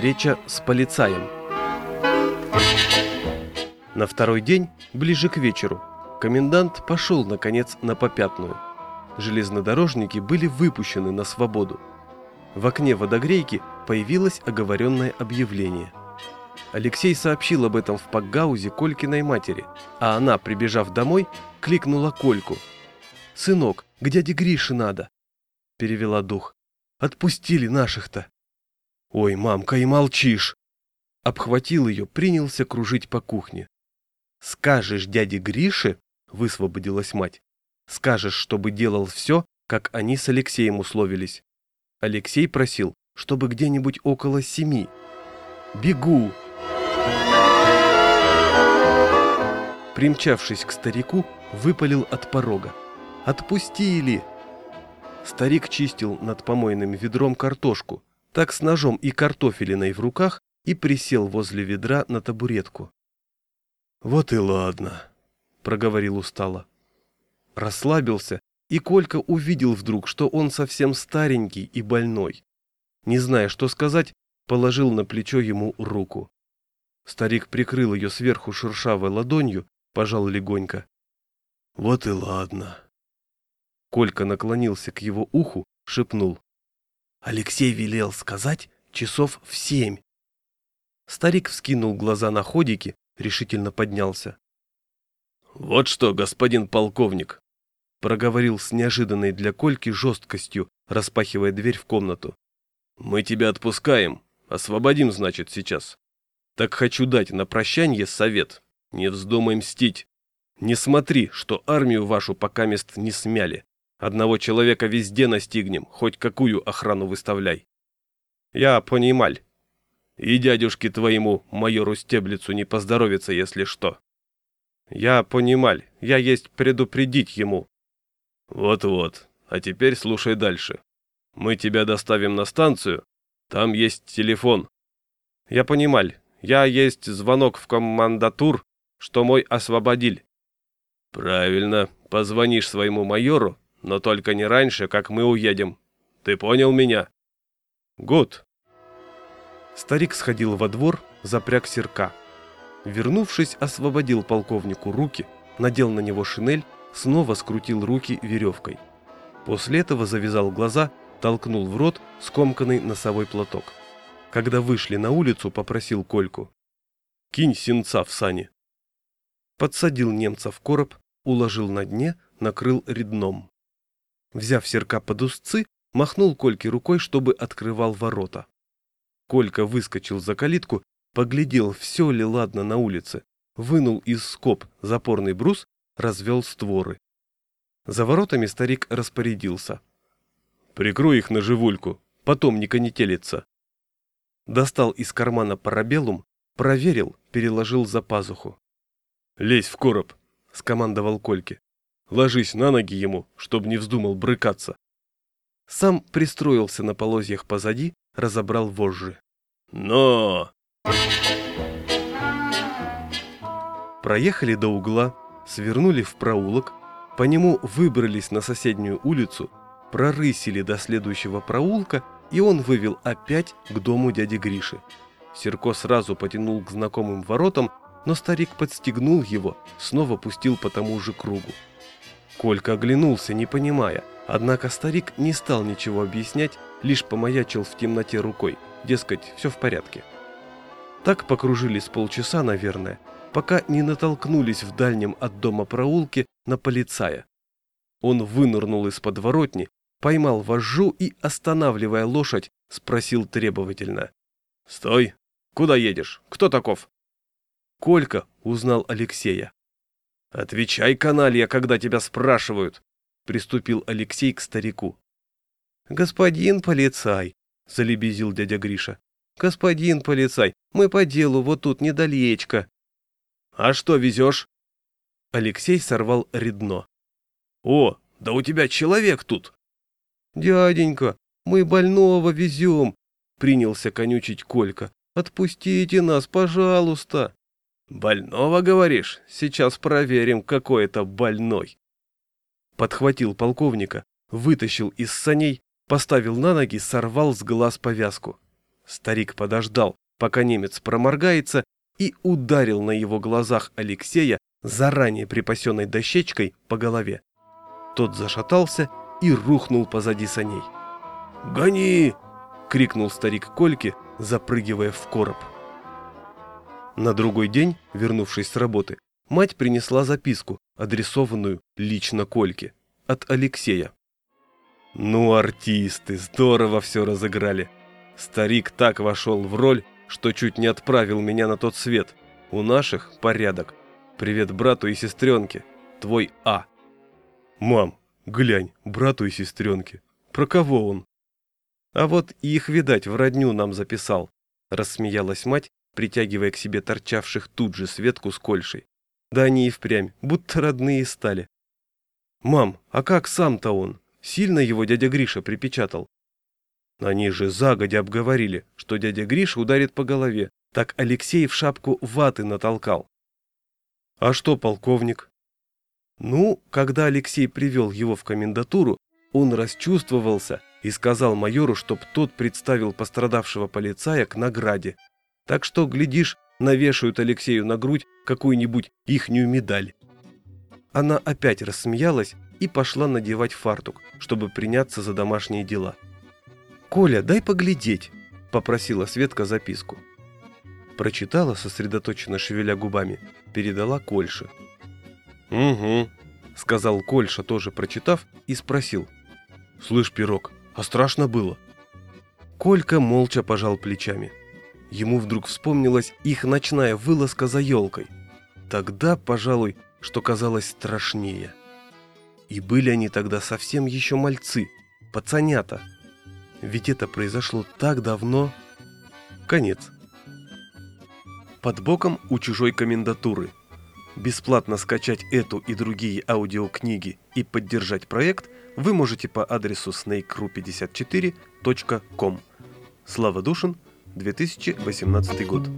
Встреча с полицаем. На второй день, ближе к вечеру, комендант пошел, наконец, на попятную. Железнодорожники были выпущены на свободу. В окне водогрейки появилось оговоренное объявление. Алексей сообщил об этом в Пакгаузе Колькиной матери, а она, прибежав домой, кликнула Кольку. «Сынок, к дяде Грише надо!» Перевела дух. «Отпустили наших-то!» «Ой, мамка, и молчишь!» Обхватил ее, принялся кружить по кухне. «Скажешь дяде Грише, — высвободилась мать, — скажешь, чтобы делал все, как они с Алексеем условились. Алексей просил, чтобы где-нибудь около семи. «Бегу!» Примчавшись к старику, выпалил от порога. «Отпустили!» Старик чистил над помойным ведром картошку, так с ножом и картофелиной в руках, и присел возле ведра на табуретку. «Вот и ладно», — проговорил устало. Расслабился, и Колька увидел вдруг, что он совсем старенький и больной. Не зная, что сказать, положил на плечо ему руку. Старик прикрыл ее сверху шершавой ладонью, пожал легонько. «Вот и ладно». Колька наклонился к его уху, шепнул. Алексей велел сказать часов в семь. Старик вскинул глаза на ходики, решительно поднялся. «Вот что, господин полковник!» проговорил с неожиданной для Кольки жесткостью, распахивая дверь в комнату. «Мы тебя отпускаем, освободим, значит, сейчас. Так хочу дать на прощанье совет. Не вздумай мстить. Не смотри, что армию вашу пока мест не смяли. Одного человека везде настигнем, хоть какую охрану выставляй. Я понималь. И дядюшке твоему, майору Стеблицу, не поздоровится, если что. Я понималь, я есть предупредить ему. Вот-вот, а теперь слушай дальше. Мы тебя доставим на станцию, там есть телефон. Я понималь, я есть звонок в командатур, что мой освободиль. Правильно, позвонишь своему майору, но только не раньше, как мы уедем. Ты понял меня? Гуд. Старик сходил во двор, запряг серка. Вернувшись, освободил полковнику руки, надел на него шинель, снова скрутил руки веревкой. После этого завязал глаза, толкнул в рот скомканный носовой платок. Когда вышли на улицу, попросил Кольку. «Кинь сенца в сани». Подсадил немца в короб, уложил на дне, накрыл редном. Взяв серка под узцы, махнул Кольке рукой, чтобы открывал ворота. Колька выскочил за калитку, поглядел, все ли ладно на улице, вынул из скоб запорный брус, развел створы. За воротами старик распорядился. «Прикрой их на живульку, потом не конетелится». Достал из кармана парабеллум, проверил, переложил за пазуху. «Лезь в короб», — скомандовал Кольке. Ложись на ноги ему, чтоб не вздумал брыкаться. Сам пристроился на полозьях позади, разобрал вожжи. Но! Проехали до угла, свернули в проулок, по нему выбрались на соседнюю улицу, прорысили до следующего проулка, и он вывел опять к дому дяди Гриши. Серко сразу потянул к знакомым воротам, но старик подстегнул его, снова пустил по тому же кругу. Колька оглянулся, не понимая, однако старик не стал ничего объяснять, лишь помаячил в темноте рукой, дескать, все в порядке. Так покружились полчаса, наверное, пока не натолкнулись в дальнем от дома проулке на полицая. Он вынырнул из подворотни, поймал вожжу и, останавливая лошадь, спросил требовательно. «Стой! Куда едешь? Кто таков?» Колька узнал Алексея. «Отвечай, каналья, когда тебя спрашивают!» — приступил Алексей к старику. «Господин полицай!» — залебезил дядя Гриша. «Господин полицай, мы по делу вот тут недалечко». «А что везешь?» Алексей сорвал редно. «О, да у тебя человек тут!» «Дяденька, мы больного везем!» — принялся конючить Колька. «Отпустите нас, пожалуйста!» «Больного, говоришь? Сейчас проверим, какой это больной». Подхватил полковника, вытащил из саней, поставил на ноги, сорвал с глаз повязку. Старик подождал, пока немец проморгается, и ударил на его глазах Алексея заранее припасенной дощечкой по голове. Тот зашатался и рухнул позади саней. «Гони!» — крикнул старик Кольке, запрыгивая в короб. На другой день, вернувшись с работы, мать принесла записку, адресованную лично Кольке, от Алексея. «Ну, артисты, здорово все разыграли. Старик так вошел в роль, что чуть не отправил меня на тот свет. У наших порядок. Привет брату и сестренке. Твой А». «Мам, глянь, брату и сестренке. Про кого он?» «А вот их, видать, в родню нам записал», — рассмеялась мать, притягивая к себе торчавших тут же Светку с Кольшей. Да они и впрямь, будто родные стали. «Мам, а как сам-то он? Сильно его дядя Гриша припечатал?» Они же загодя обговорили, что дядя Гриша ударит по голове, так Алексей в шапку ваты натолкал. «А что, полковник?» Ну, когда Алексей привел его в комендатуру, он расчувствовался и сказал майору, чтоб тот представил пострадавшего полицая к награде. Так что, глядишь, навешают Алексею на грудь какую-нибудь ихнюю медаль. Она опять рассмеялась и пошла надевать фартук, чтобы приняться за домашние дела. «Коля, дай поглядеть», — попросила Светка записку. Прочитала, сосредоточенно шевеля губами, передала Кольше. «Угу», — сказал Кольша, тоже прочитав, и спросил. «Слышь, пирог, а страшно было?» Колька молча пожал плечами. Ему вдруг вспомнилась их ночная вылазка за елкой. Тогда, пожалуй, что казалось страшнее. И были они тогда совсем еще мальцы, пацанята. Ведь это произошло так давно. Конец. Под боком у чужой комендатуры. Бесплатно скачать эту и другие аудиокниги и поддержать проект вы можете по адресу snake.ru54.com. Слава Душин – 2018 год.